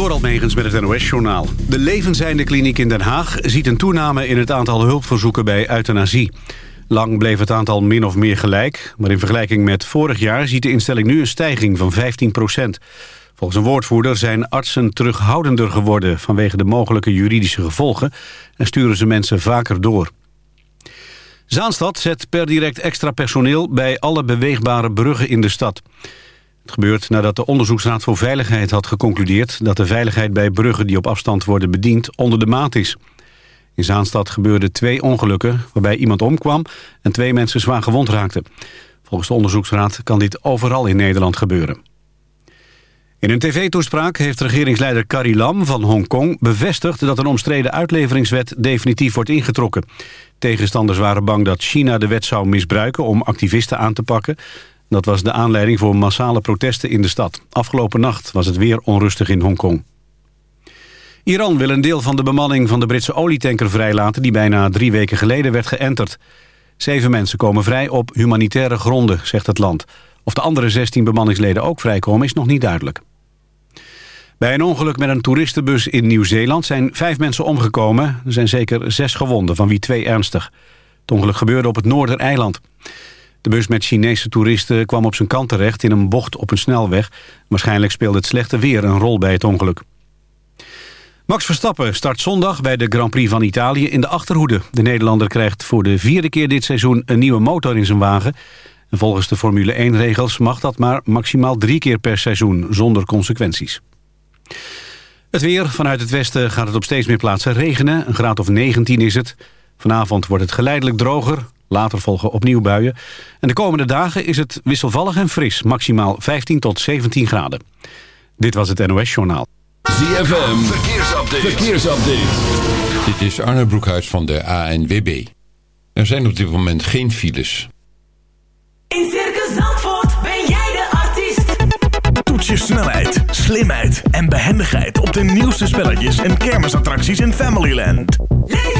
Door Almegens met het NOS-journaal. De levenzijnde kliniek in Den Haag ziet een toename in het aantal hulpverzoeken bij euthanasie. Lang bleef het aantal min of meer gelijk, maar in vergelijking met vorig jaar ziet de instelling nu een stijging van 15 procent. Volgens een woordvoerder zijn artsen terughoudender geworden vanwege de mogelijke juridische gevolgen en sturen ze mensen vaker door. Zaanstad zet per direct extra personeel bij alle beweegbare bruggen in de stad. Gebeurt nadat de Onderzoeksraad voor Veiligheid had geconcludeerd... dat de veiligheid bij bruggen die op afstand worden bediend onder de maat is. In Zaanstad gebeurden twee ongelukken waarbij iemand omkwam... en twee mensen zwaar gewond raakten. Volgens de Onderzoeksraad kan dit overal in Nederland gebeuren. In een tv-toespraak heeft regeringsleider Carrie Lam van Hongkong bevestigd dat een omstreden uitleveringswet definitief wordt ingetrokken. Tegenstanders waren bang dat China de wet zou misbruiken om activisten aan te pakken. Dat was de aanleiding voor massale protesten in de stad. Afgelopen nacht was het weer onrustig in Hongkong. Iran wil een deel van de bemanning van de Britse olietanker vrijlaten... die bijna drie weken geleden werd geënterd. Zeven mensen komen vrij op humanitaire gronden, zegt het land. Of de andere 16 bemanningsleden ook vrijkomen is nog niet duidelijk. Bij een ongeluk met een toeristenbus in Nieuw-Zeeland zijn vijf mensen omgekomen. Er zijn zeker zes gewonden, van wie twee ernstig. Het ongeluk gebeurde op het Noordereiland. De bus met Chinese toeristen kwam op zijn kant terecht in een bocht op een snelweg. Waarschijnlijk speelde het slechte weer een rol bij het ongeluk. Max Verstappen start zondag bij de Grand Prix van Italië in de achterhoede. De Nederlander krijgt voor de vierde keer dit seizoen een nieuwe motor in zijn wagen. En volgens de Formule 1-regels mag dat maar maximaal drie keer per seizoen zonder consequenties. Het weer. Vanuit het westen gaat het op steeds meer plaatsen regenen. Een graad of 19 is het. Vanavond wordt het geleidelijk droger. Later volgen opnieuw buien. En de komende dagen is het wisselvallig en fris. Maximaal 15 tot 17 graden. Dit was het NOS Journaal. ZFM. Verkeersupdate. Verkeersupdate. Dit is Arne Broekhuis van de ANWB. Er zijn op dit moment geen files. In Circus Zandvoort ben jij de artiest. Toets je snelheid, slimheid en behendigheid op de nieuwste spelletjes en kermisattracties in Familyland. Leef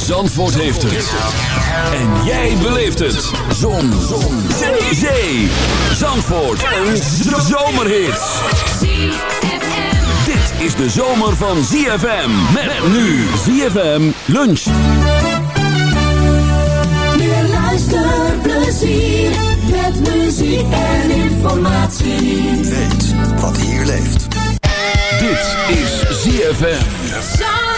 Zandvoort heeft het. En jij beleeft het. Zon. Zon. Zee. Zee. Zandvoort. Een zomerhit. Dit is de zomer van ZFM. Met nu ZFM lunch. Meer luisterplezier met muziek en informatie. Weet wat hier leeft. Dit is ZFM.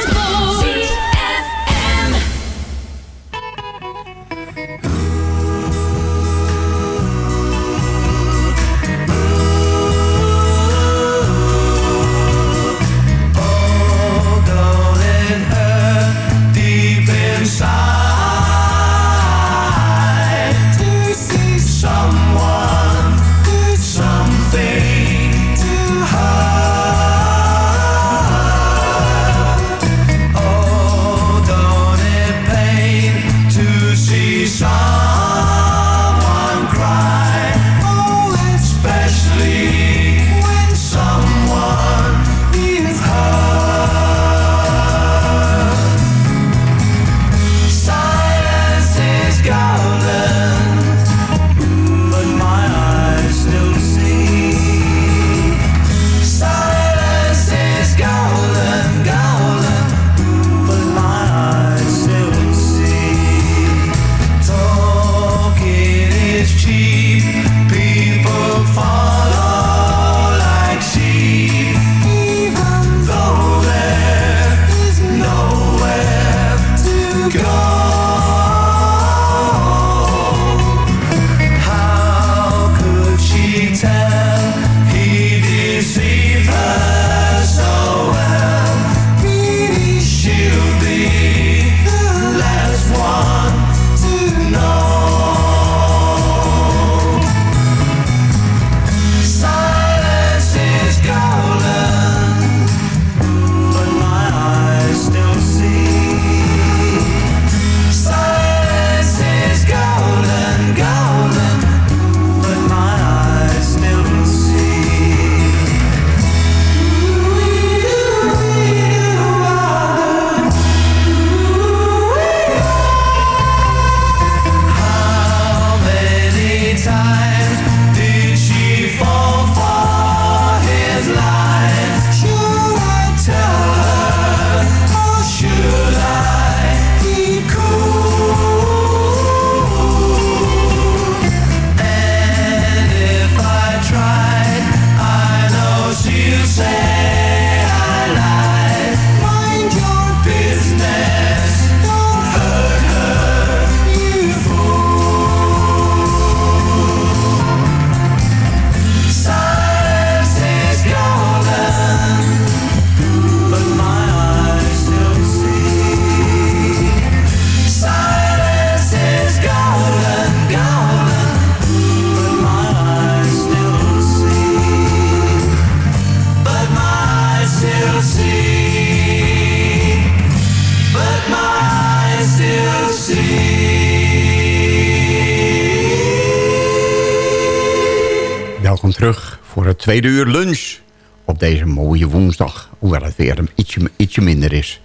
Tweede uur lunch op deze mooie woensdag. Hoewel het weer een ietsje, ietsje minder is.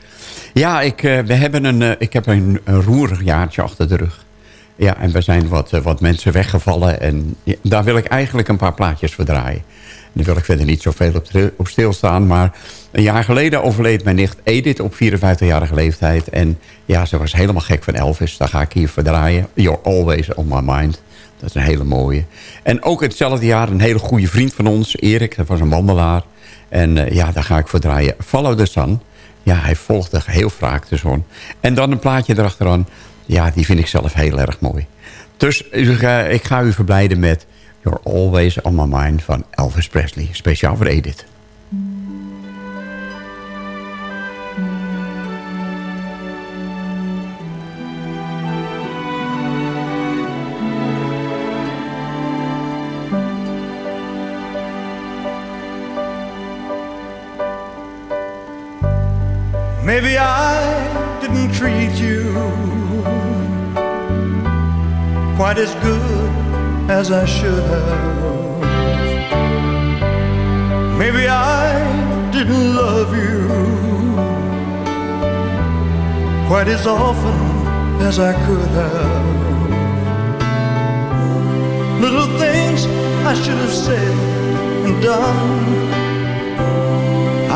Ja, ik, uh, we hebben een, uh, ik heb een, roerig jaartje achter de rug. Ja, en we zijn wat, uh, wat mensen weggevallen. En daar wil ik eigenlijk een paar plaatjes voor draaien. Daar wil ik verder niet zoveel op, op stilstaan. Maar een jaar geleden overleed mijn nicht Edith op 54-jarige leeftijd. En ja, ze was helemaal gek van Elvis. Daar ga ik hier voor draaien. You're always on my mind. Dat is een hele mooie. En ook hetzelfde jaar een hele goede vriend van ons, Erik. Dat was een wandelaar. En uh, ja, daar ga ik voor draaien. Follow the Sun. Ja, hij volgde heel vaak de zon. En dan een plaatje erachteraan. Ja, die vind ik zelf heel erg mooi. Dus uh, ik ga u verblijden met You're Always On My Mind van Elvis Presley. Speciaal voor Edith. Maybe I didn't treat you quite as good as I should have. Maybe I didn't love you quite as often as I could have. Little things I should have said and done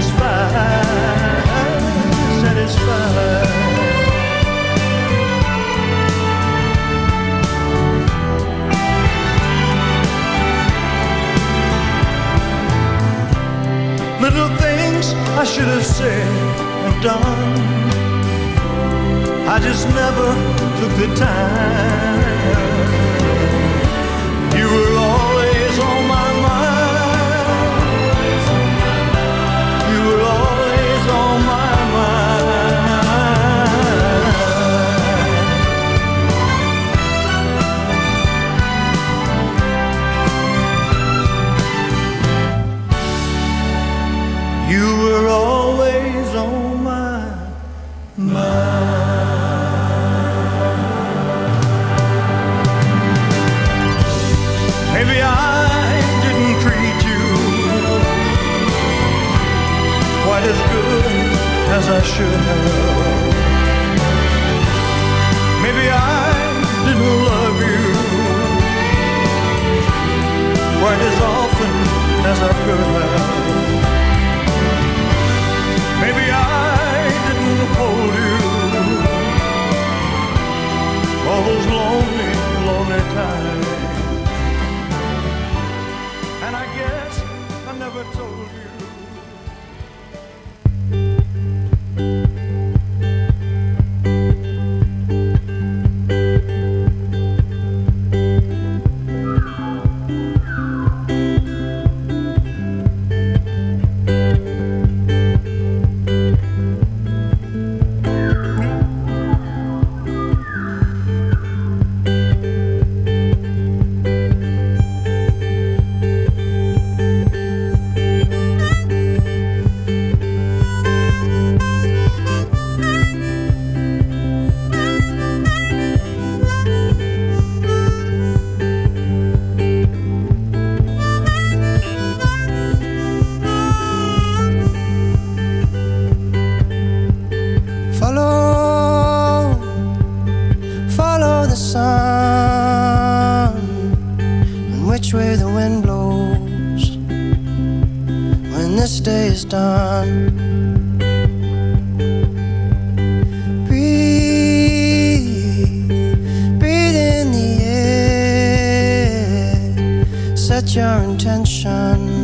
Satisfied, satisfied. Little things I should have said and done. I just never took the time. this day is done. Breathe, breathe in the air, set your intention.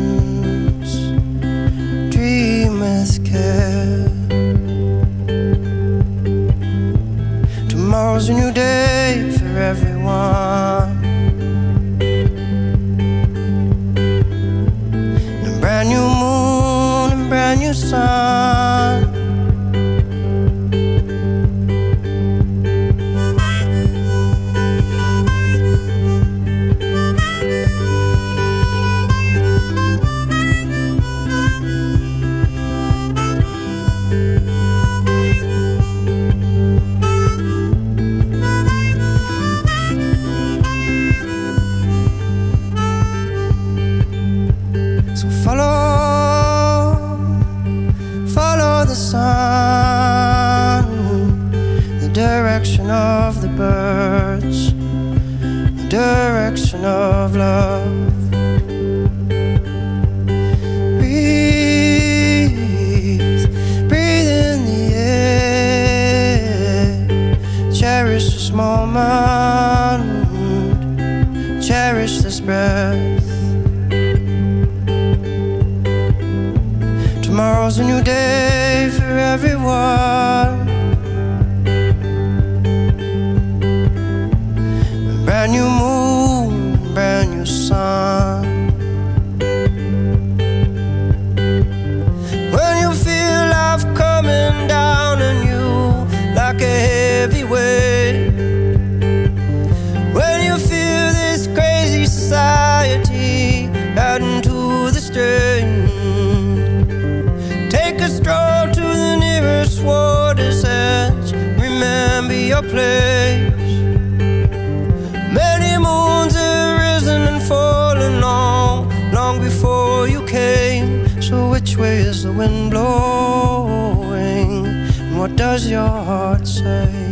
blowing? And what does your heart say?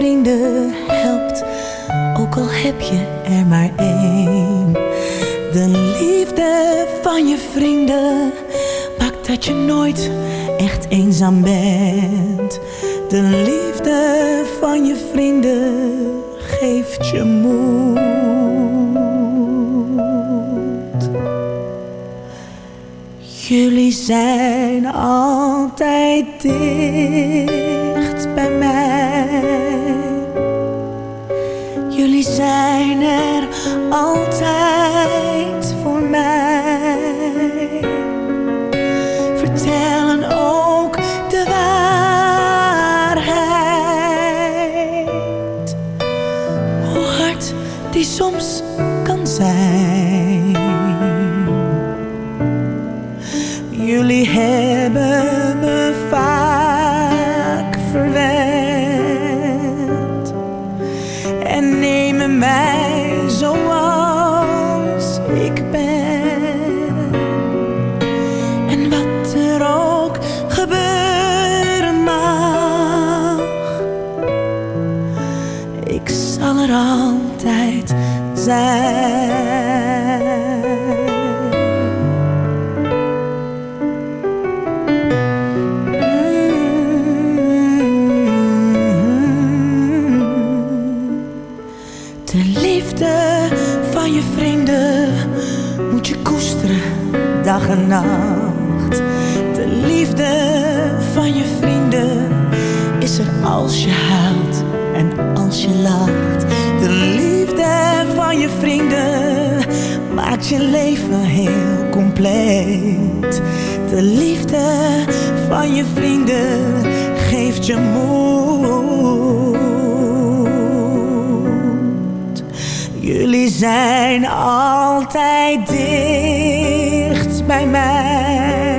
vrienden helpt, ook al heb je er maar één. De liefde van je vrienden maakt dat je nooit echt eenzaam bent. De liefde van je vrienden geeft je moed. Jullie zijn altijd dicht bij mij zijn er altijd. Je leven heel compleet. De liefde van je vrienden geeft je moed. Jullie zijn altijd dicht bij mij.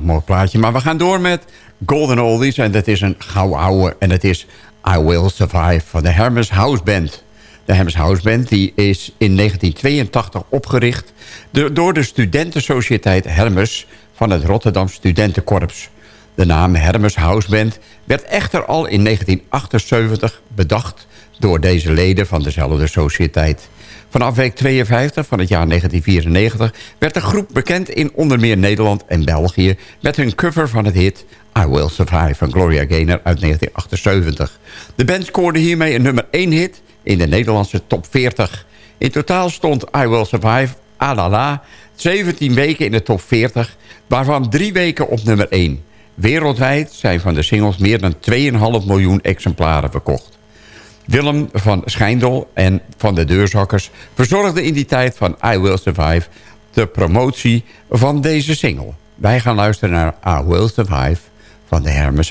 Geweldig mooi plaatje. Maar we gaan door met Golden Oldies. En dat is een gauw ouwe. En dat is I Will Survive van de Hermes House Band. De Hermes House Band die is in 1982 opgericht... door de studentensociëteit Hermes van het Rotterdam Studentenkorps. De naam Hermes House Band werd echter al in 1978 bedacht... door deze leden van dezelfde sociëteit. Vanaf week 52 van het jaar 1994 werd de groep bekend in onder meer Nederland en België... met hun cover van het hit I Will Survive van Gloria Gaynor uit 1978. De band scoorde hiermee een nummer 1 hit in de Nederlandse top 40. In totaal stond I Will Survive, Alala, 17 weken in de top 40... waarvan drie weken op nummer 1. Wereldwijd zijn van de singles meer dan 2,5 miljoen exemplaren verkocht. Willem van Schijndel en van de Deurzakkers verzorgden in die tijd van I Will Survive de promotie van deze single. Wij gaan luisteren naar I Will Survive van de Hermes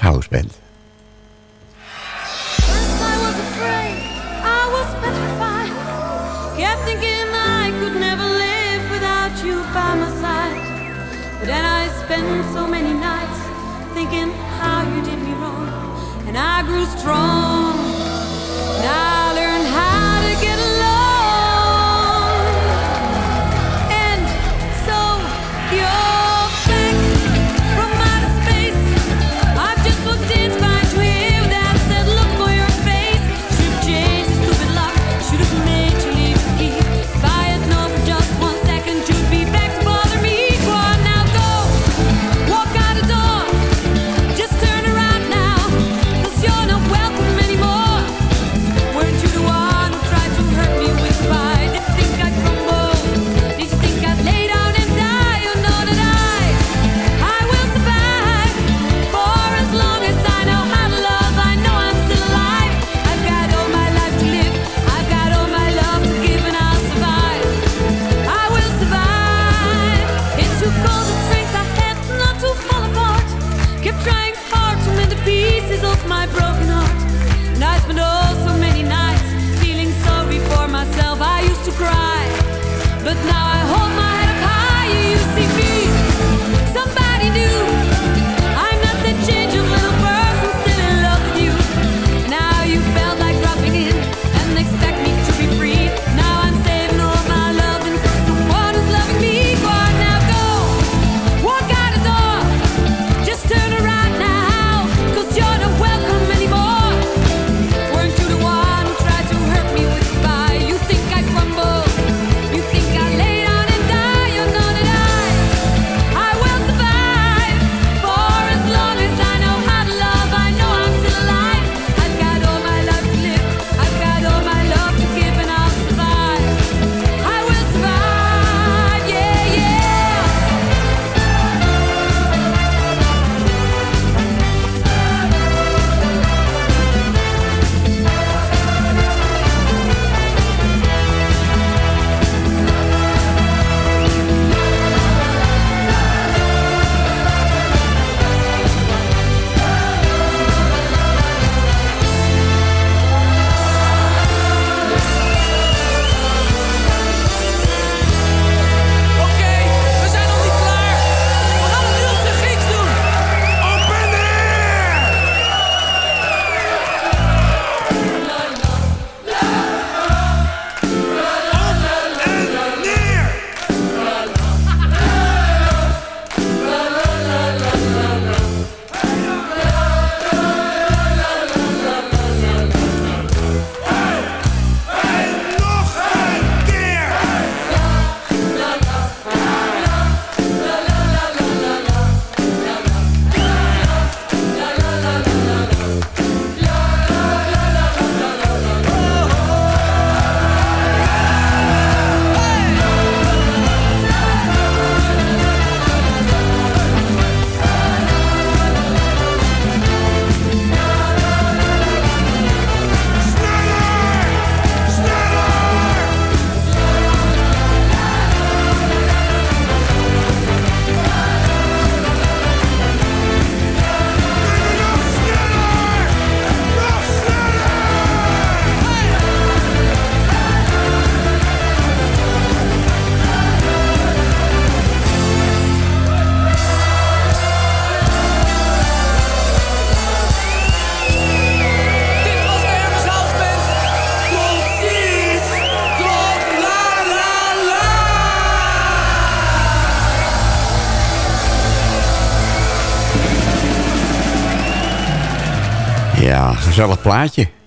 I spent so many nights thinking how you did me wrong. And I grew strong.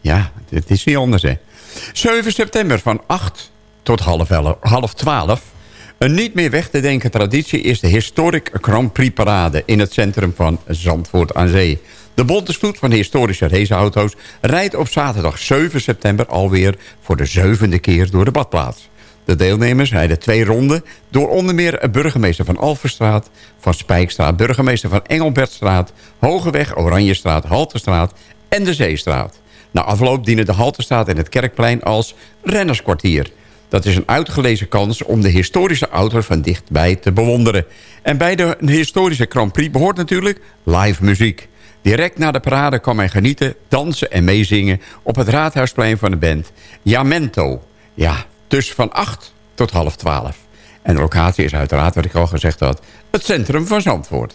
Ja, het is niet anders, hè. 7 september van 8 tot half 12. Een niet meer weg te denken traditie is de Historic Grand Prix Parade... in het centrum van Zandvoort aan Zee. De bonte stoet van historische raceauto's rijdt op zaterdag 7 september... alweer voor de zevende keer door de badplaats. De deelnemers rijden twee ronden door onder meer burgemeester van Alverstraat... van Spijkstraat, burgemeester van Engelbertstraat... Hogeweg, Oranjestraat, Halterstraat en de Zeestraat. Na afloop dienen de Halterstraat en het Kerkplein als rennerskwartier... Dat is een uitgelezen kans om de historische auto's van dichtbij te bewonderen. En bij de historische Grand Prix behoort natuurlijk live muziek. Direct na de parade kan men genieten, dansen en meezingen... op het raadhuisplein van de band Jamento. Ja, dus van 8 tot half 12. En de locatie is uiteraard, wat ik al gezegd had... het centrum van Zandvoort.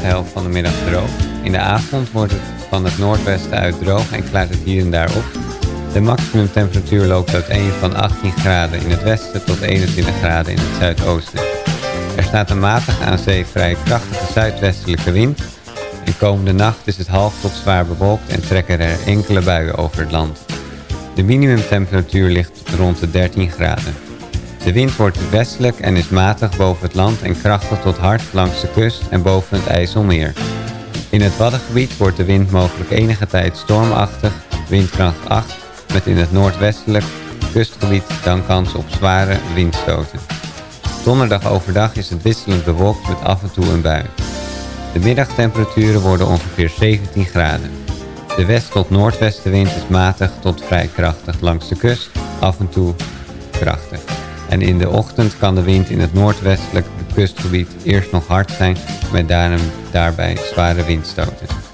De helft van de middag droog. In de avond wordt het van het noordwesten uit droog en klaart het hier en daar op. De maximumtemperatuur loopt uiteen van 18 graden in het westen tot 21 graden in het zuidoosten. Er staat een matige aan zee vrij krachtige zuidwestelijke wind. En komende nacht is het half tot zwaar bewolkt en trekken er enkele buien over het land. De minimumtemperatuur ligt rond de 13 graden. De wind wordt westelijk en is matig boven het land en krachtig tot hard langs de kust en boven het IJsselmeer. In het Waddengebied wordt de wind mogelijk enige tijd stormachtig, windkracht 8, met in het noordwestelijk kustgebied dan kans op zware windstoten. Donderdag overdag is het wisselend bewolkt met af en toe een bui. De middagtemperaturen worden ongeveer 17 graden. De west- tot noordwestenwind is matig tot vrij krachtig langs de kust, af en toe krachtig. En in de ochtend kan de wind in het noordwestelijk kustgebied eerst nog hard zijn, met daarom daarbij zware windstoten.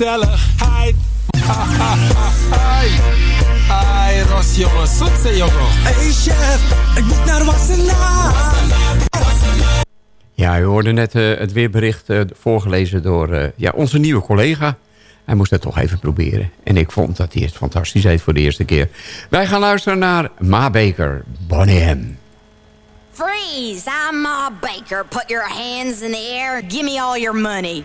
Gezelligheid. Ha, ha, ha, hai. Ai, Ros, jongen, zoetse, jongen. Hey, chef, ik moet naar Wassenaar. Ja, u hoorde net eh, het weerbericht eh, voorgelezen door eh, ja, onze nieuwe collega. Hij moest het toch even proberen. En ik vond dat hij het fantastisch deed voor de eerste keer. Wij gaan luisteren naar Ma Baker, Bonnie M. Freeze! I'm Ma Baker. Put your hands in the air. Give me all your money.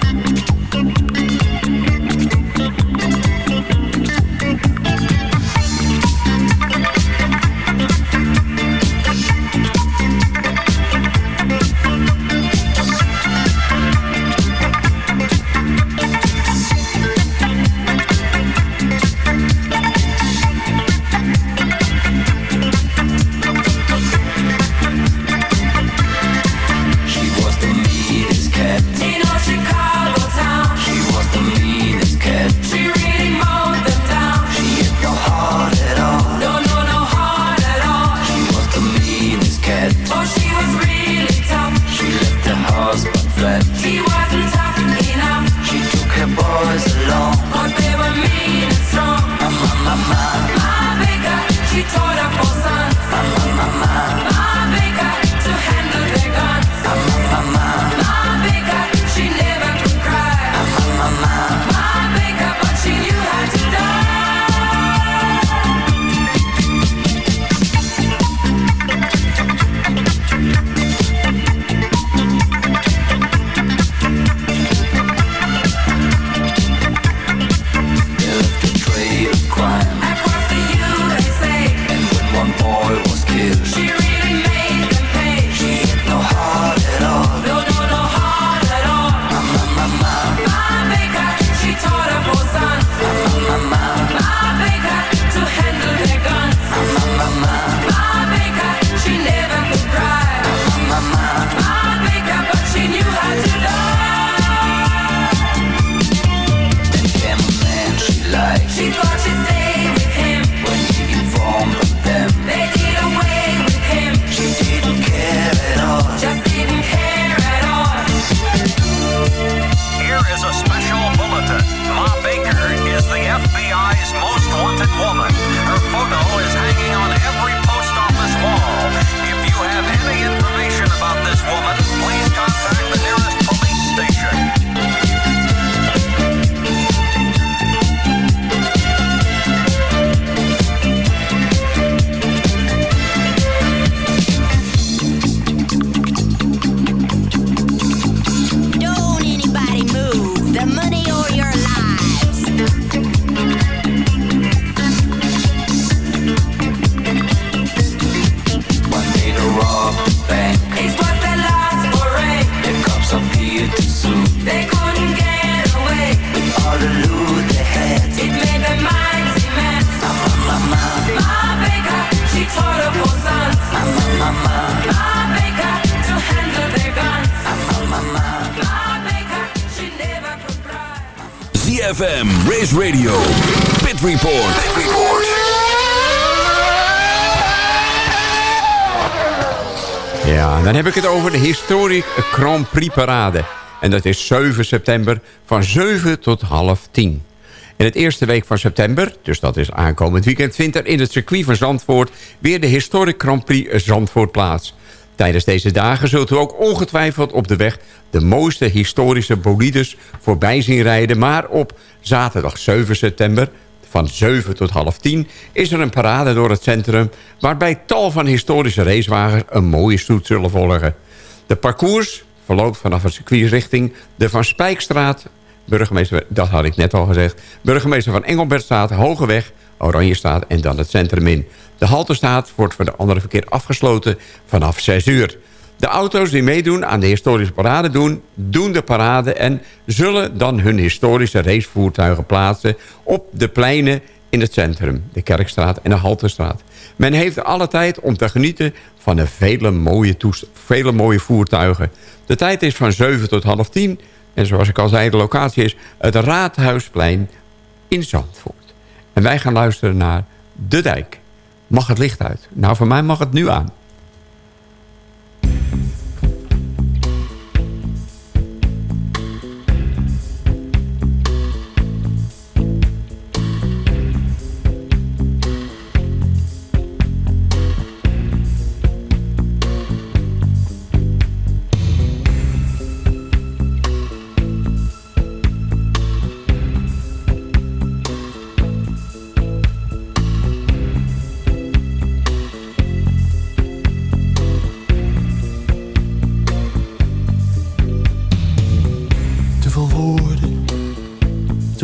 Het over de Historic Grand Prix Parade. En dat is 7 september van 7 tot half 10. In het eerste week van september, dus dat is aankomend weekend... vindt er in het circuit van Zandvoort weer de Historic Grand Prix Zandvoort plaats. Tijdens deze dagen zult u ook ongetwijfeld op de weg... de mooiste historische bolides voorbij zien rijden. Maar op zaterdag 7 september van 7 tot half 10 is er een parade door het centrum... waarbij tal van historische racewagens een mooie stoet zullen volgen. De parcours verloopt vanaf het circuit richting de Van Spijkstraat... burgemeester, dat had ik net al gezegd... burgemeester van Engelbertstraat, Hogeweg, Oranjestraat en dan het centrum in. De haltestaat wordt voor de andere verkeer afgesloten vanaf 6 uur. De auto's die meedoen aan de historische parade doen, doen de parade... en zullen dan hun historische racevoertuigen plaatsen op de pleinen in het centrum. De Kerkstraat en de Haltestraat. Men heeft alle tijd om te genieten van de vele mooie, vele mooie voertuigen. De tijd is van 7 tot half 10. En zoals ik al zei, de locatie is het Raadhuisplein in Zandvoort. En wij gaan luisteren naar De Dijk. Mag het licht uit? Nou, voor mij mag het nu aan.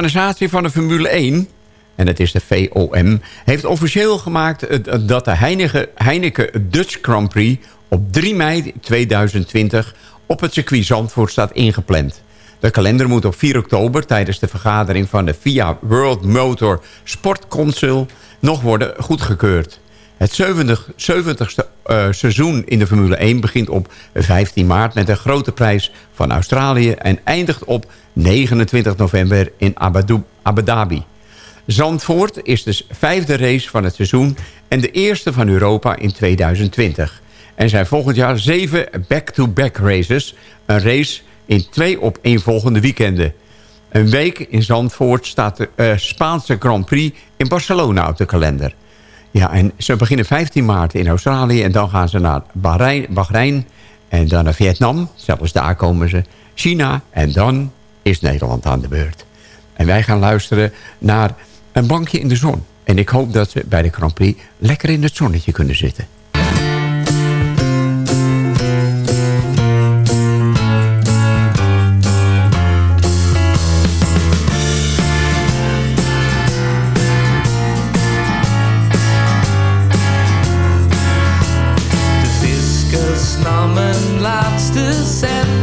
Organisatie van de Formule 1, en het is de VOM... heeft officieel gemaakt dat de Heineken, Heineken Dutch Grand Prix... op 3 mei 2020 op het circuit Zandvoort staat ingepland. De kalender moet op 4 oktober tijdens de vergadering van de FIA World Motor Sport Council nog worden goedgekeurd. Het 70, 70ste uh, seizoen in de Formule 1 begint op 15 maart met een grote prijs van Australië... en eindigt op 29 november in Abu, Dhabi. Zandvoort is dus vijfde race van het seizoen en de eerste van Europa in 2020. En zijn volgend jaar zeven back-to-back races. Een race in twee op één volgende weekenden. Een week in Zandvoort staat de uh, Spaanse Grand Prix in Barcelona op de kalender. Ja, en ze beginnen 15 maart in Australië en dan gaan ze naar Bahrein, Bahrein en dan naar Vietnam. Zelfs daar komen ze. China en dan is Nederland aan de beurt. En wij gaan luisteren naar een bankje in de zon. En ik hoop dat ze bij de Grand Prix lekker in het zonnetje kunnen zitten. laatste cent.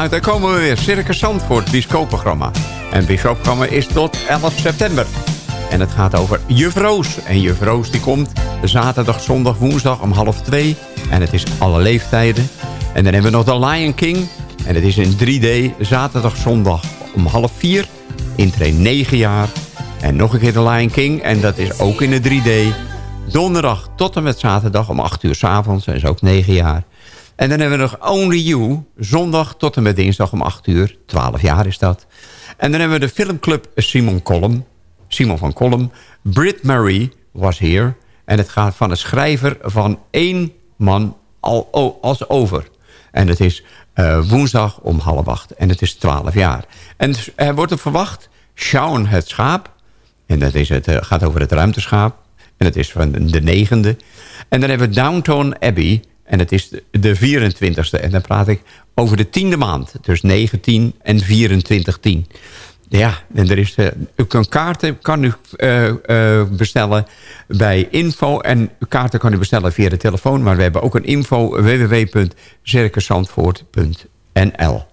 Is, gaat, daar komen we weer. Circus Zandvoort, bioscoopprogramma. En het is tot 11 september. En het gaat over Juf Roos. En Juf Roos die komt zaterdag, zondag, woensdag om half twee. En het is alle leeftijden. En dan hebben we nog de Lion King. En het is in 3D, zaterdag, zondag om half vier. Intree 9 jaar. En nog een keer de Lion King. En dat is ook in de 3D. Donderdag tot en met zaterdag om 8 uur s avonds. Dat is ook 9 jaar. En dan hebben we nog Only You. Zondag tot en met dinsdag om 8 uur. 12 jaar is dat. En dan hebben we de filmclub Simon Colum. Simon van Kolm. Brit Murray was hier. En het gaat van een schrijver van één man al, als over. En het is uh, woensdag om half acht. En het is 12 jaar. En er wordt er verwacht Shaun het schaap. En dat is het, uh, gaat over het ruimteschaap. En het is van de negende. En dan hebben we Downton Abbey. En het is de, de 24ste. En dan praat ik over de tiende maand. Dus 19 en 24 10. Ja, en er is, uh, u kan kaarten kan u uh, uh, bestellen bij info. En kaarten kan u bestellen via de telefoon. Maar we hebben ook een info www.circusandvoort.nl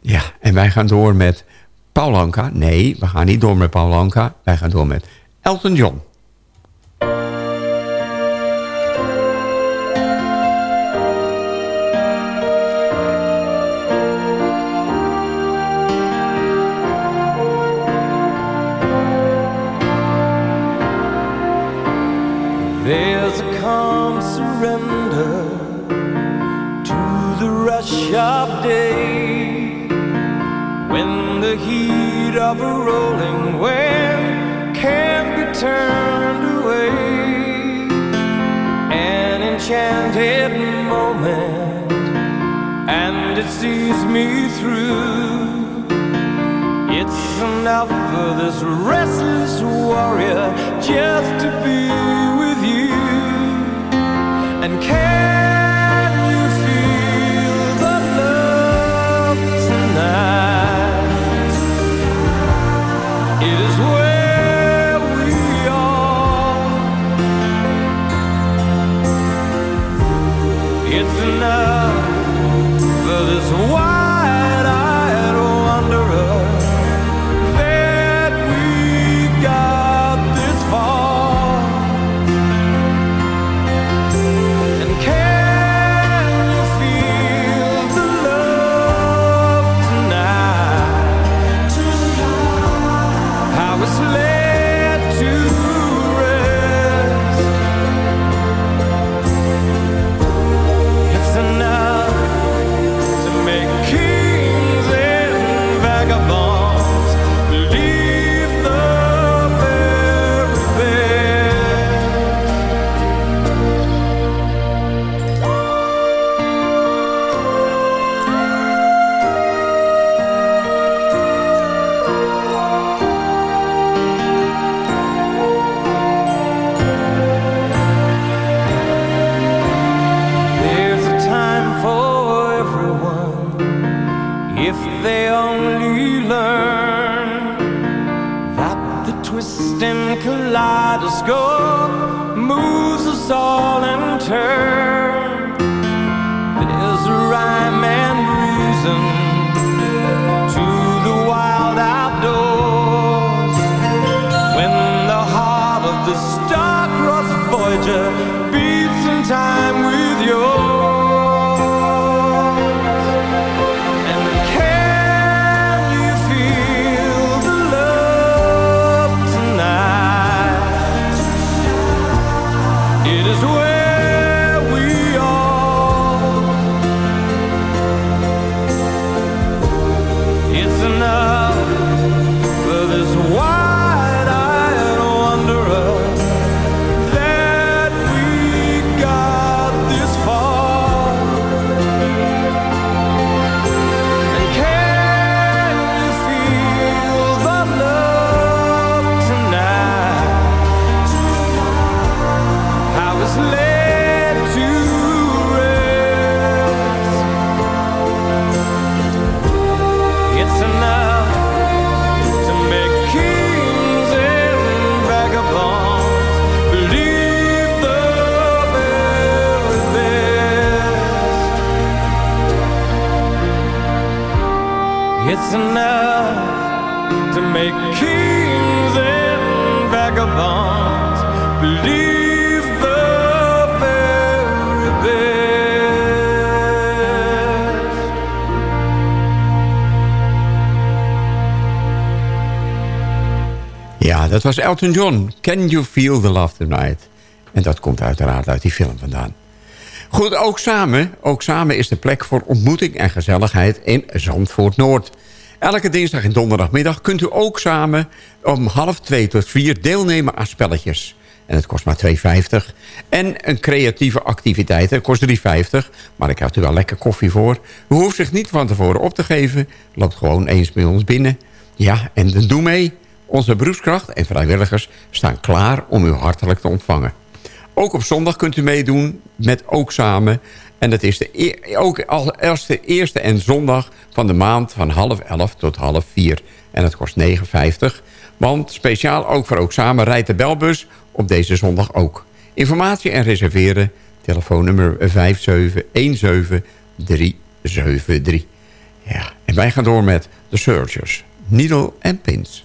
Ja, en wij gaan door met Paul Anka. Nee, we gaan niet door met Paul Anka. Wij gaan door met Elton John. Of day when the heat of a rolling wave can't be turned away. An enchanted moment, and it sees me through. It's enough for this restless warrior just to be with you. And can kaleidoscope moves us all in turn. Dat was Elton John. Can you feel the love tonight? En dat komt uiteraard uit die film vandaan. Goed, ook samen, ook samen is de plek voor ontmoeting en gezelligheid in Zandvoort Noord. Elke dinsdag en donderdagmiddag kunt u ook samen om half twee tot vier deelnemen aan spelletjes. En het kost maar 2,50. En een creatieve activiteit, dat kost 3,50. Maar daar krijgt u wel lekker koffie voor. U hoeft zich niet van tevoren op te geven. Loopt gewoon eens bij ons binnen. Ja, en dan doe mee. Onze beroepskracht en vrijwilligers staan klaar om u hartelijk te ontvangen. Ook op zondag kunt u meedoen met Ook Samen. En dat is de, ook als de eerste en zondag van de maand van half elf tot half vier. En dat kost 9,50. Want speciaal ook voor Ook Samen rijdt de belbus op deze zondag ook. Informatie en reserveren, telefoonnummer 5717373. Ja, en wij gaan door met The Searchers, Needle and Pins.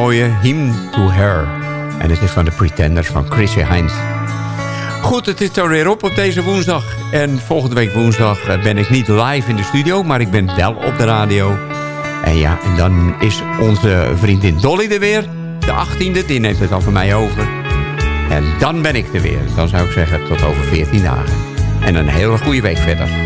Mooie Hymn to Her. En het is van de Pretenders van Chrissy Heinz. Goed, het is er weer op op deze woensdag. En volgende week woensdag eh, ben ik niet live in de studio, maar ik ben wel op de radio. En ja, en dan is onze vriendin Dolly er weer. De 18e, die neemt het dan van mij over. En dan ben ik er weer. Dan zou ik zeggen tot over 14 dagen. En een hele goede week verder.